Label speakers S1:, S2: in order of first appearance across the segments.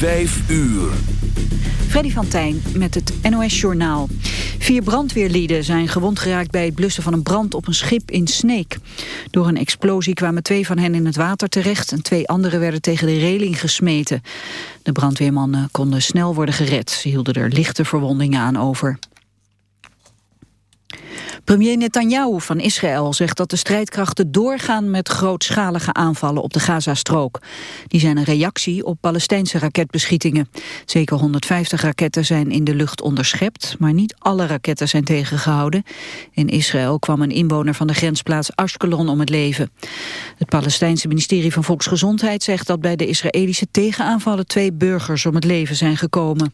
S1: Vijf uur.
S2: Freddy van Tijn met het NOS-journaal. Vier brandweerlieden zijn gewond geraakt bij het blussen van een brand op een schip in Sneek. Door een explosie kwamen twee van hen in het water terecht... en twee anderen werden tegen de reling gesmeten. De brandweermannen konden snel worden gered. Ze hielden er lichte verwondingen aan over. Premier Netanyahu van Israël zegt dat de strijdkrachten doorgaan met grootschalige aanvallen op de Gazastrook. Die zijn een reactie op Palestijnse raketbeschietingen. Zeker 150 raketten zijn in de lucht onderschept, maar niet alle raketten zijn tegengehouden. In Israël kwam een inwoner van de grensplaats Ashkelon om het leven. Het Palestijnse ministerie van Volksgezondheid zegt dat bij de Israëlische tegenaanvallen twee burgers om het leven zijn gekomen.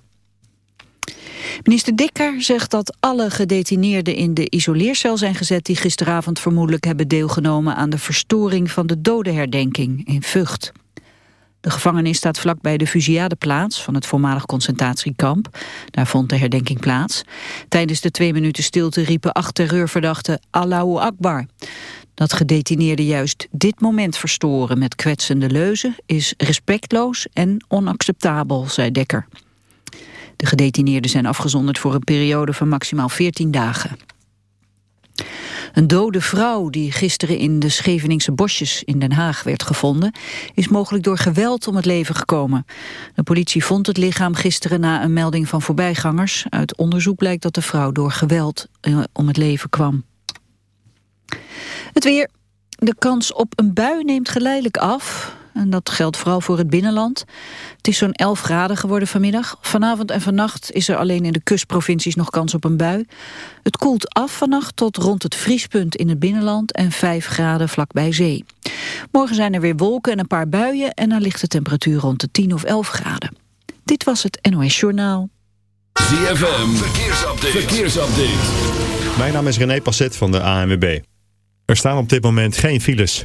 S2: Minister Dikker zegt dat alle gedetineerden in de isoleercel zijn gezet... die gisteravond vermoedelijk hebben deelgenomen aan de verstoring van de dodenherdenking in Vught. De gevangenis staat vlakbij de Fusiadeplaats van het voormalig concentratiekamp. Daar vond de herdenking plaats. Tijdens de twee minuten stilte riepen acht terreurverdachten Allahu Akbar. Dat gedetineerden juist dit moment verstoren met kwetsende leuzen is respectloos en onacceptabel, zei Dekker. De gedetineerden zijn afgezonderd voor een periode van maximaal 14 dagen. Een dode vrouw die gisteren in de Scheveningse bosjes in Den Haag werd gevonden, is mogelijk door geweld om het leven gekomen. De politie vond het lichaam gisteren na een melding van voorbijgangers. Uit onderzoek blijkt dat de vrouw door geweld eh, om het leven kwam. Het weer. De kans op een bui neemt geleidelijk af. En dat geldt vooral voor het binnenland. Het is zo'n 11 graden geworden vanmiddag. Vanavond en vannacht is er alleen in de kustprovincies nog kans op een bui. Het koelt af vannacht tot rond het vriespunt in het binnenland... en 5 graden vlakbij zee. Morgen zijn er weer wolken en een paar buien... en dan ligt de temperatuur rond de 10 of 11 graden. Dit was het NOS Journaal.
S1: ZFM, verkeersupdate. verkeersupdate.
S3: Mijn naam is René Passet van de ANWB. Er staan op dit moment geen files.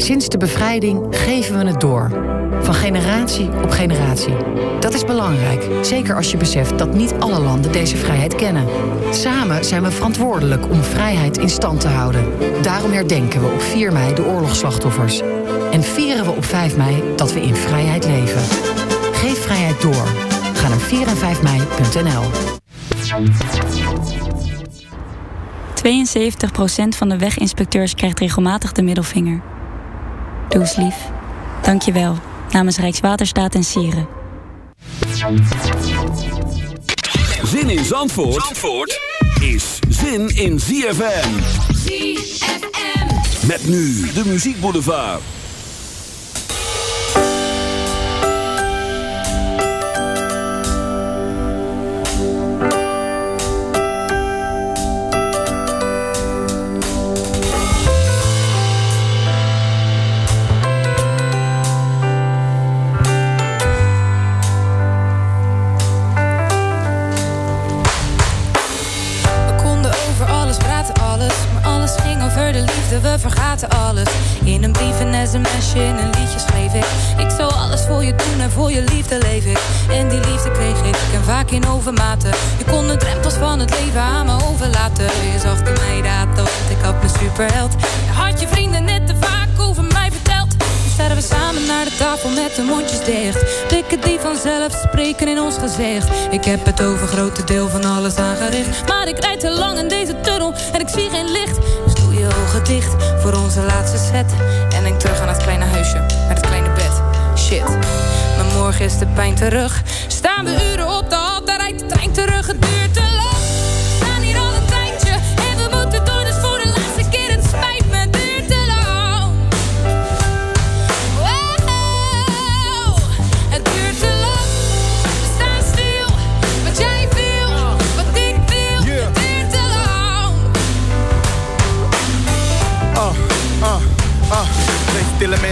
S4: Sinds de bevrijding geven we het door. Van generatie op generatie. Dat is belangrijk, zeker als je beseft dat niet alle landen deze vrijheid kennen. Samen zijn we verantwoordelijk om vrijheid in stand te houden. Daarom herdenken we op 4 mei de oorlogsslachtoffers. En vieren we op 5 mei dat we in vrijheid leven. Geef vrijheid door. Ga naar 4 en 5 mei.nl.
S5: 72% van de weginspecteurs krijgt regelmatig de middelvinger. Doe eens lief. Dank je wel. Namens Rijkswaterstaat en Sieren.
S1: Zin in Zandvoort, Zandvoort is zin in ZFM.
S6: ZFM.
S1: Met nu de muziekboulevard.
S6: liefde, een in een liedje schreef ik. Ik zou alles voor je doen en voor je liefde leef ik. En die liefde kreeg ik en vaak in overmaten. Je kon de drempels van het leven aan me overlaten. Je zag in mij dat, want ik had mijn superheld. Had je vrienden net te vaak over mij verteld. Nu staan we samen naar de tafel met de mondjes dicht. Blikken die vanzelf spreken in ons gezicht. Ik heb het over grote deel van alles aangericht. Maar ik rijd te lang in deze tunnel en ik zie geen licht. Dus doe je ogen dicht voor onze laatste set. De pijn terug. Staan we uren op de hal, daar rijdt de trein terug.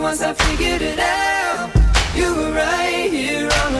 S7: once I figured it out, you were right here all along.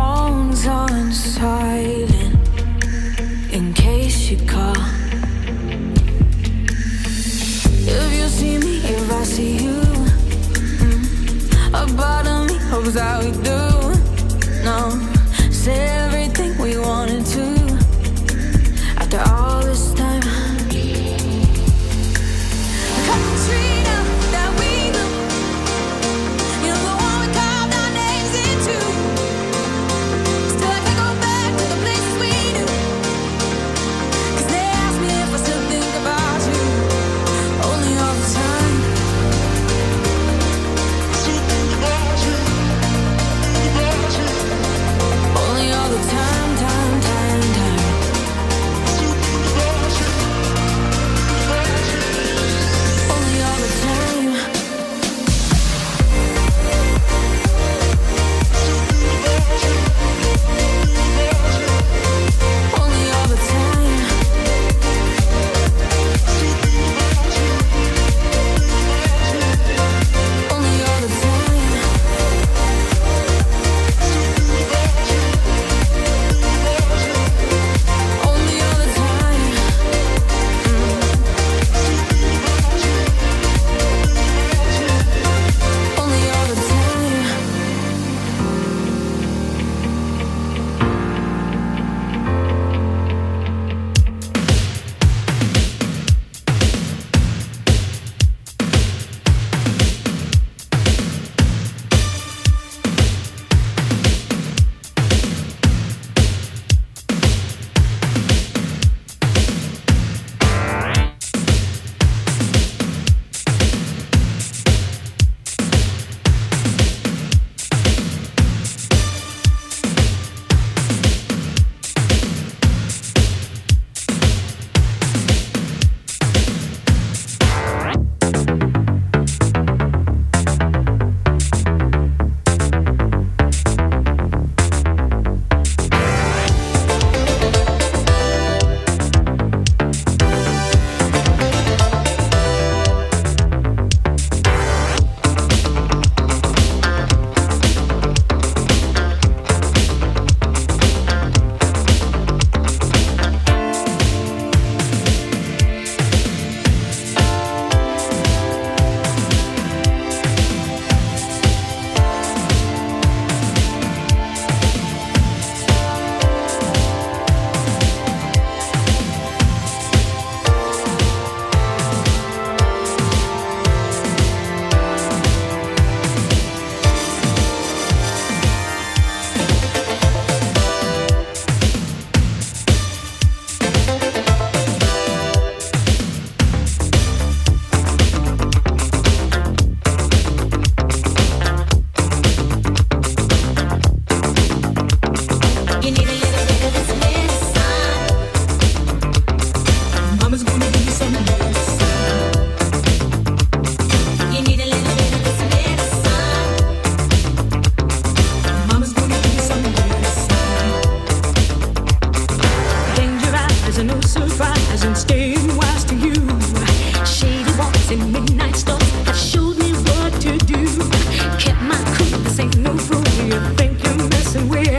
S1: phone's on silent in case you call. If you see me, if I see you, a part of me hopes that we do. No, say everything we wanted to after all.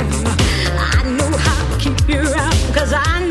S1: I know
S8: how to keep you out, cause I know.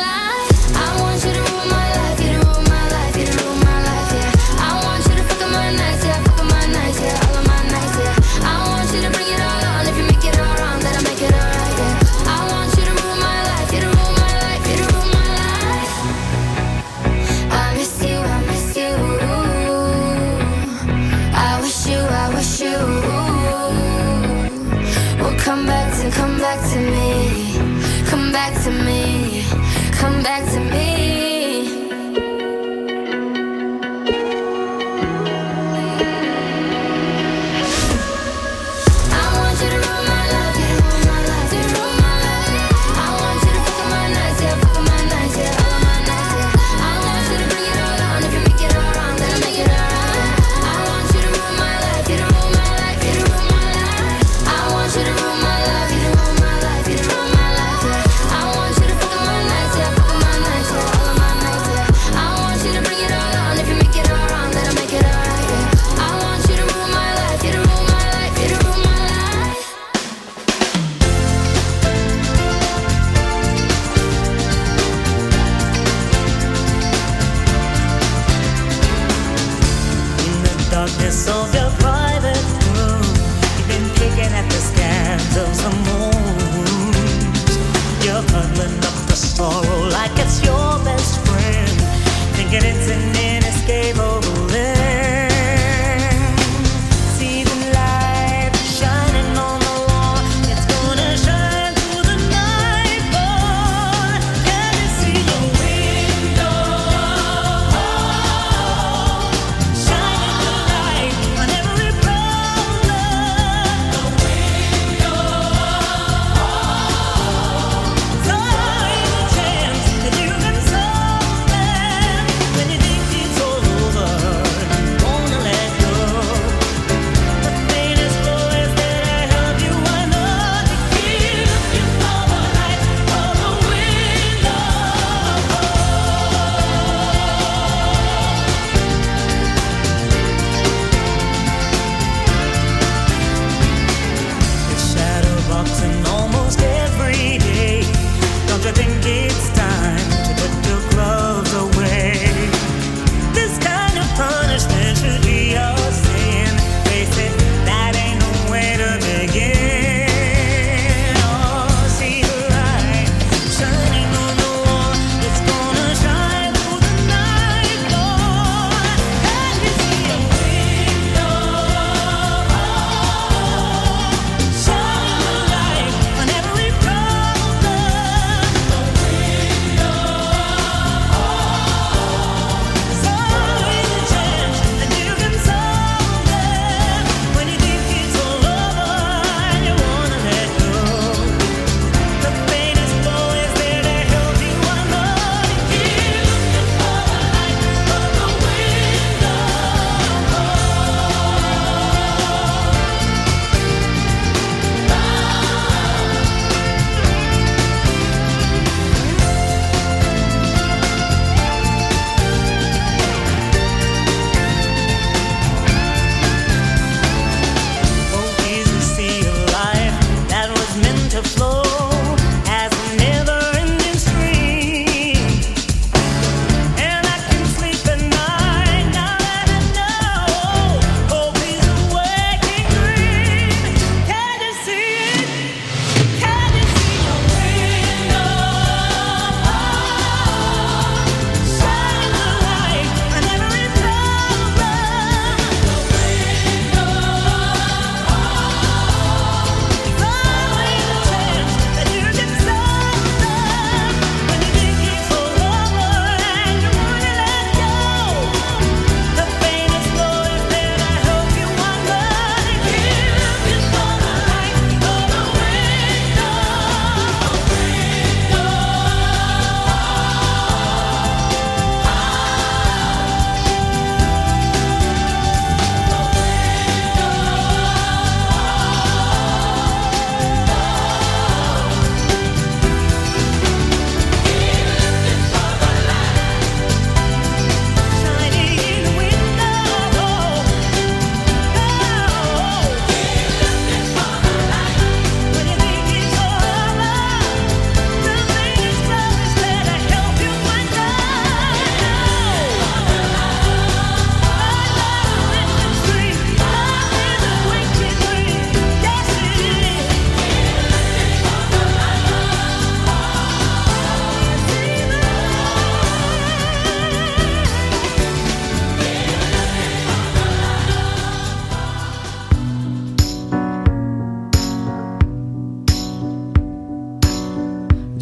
S9: burning up the sorrow like it's your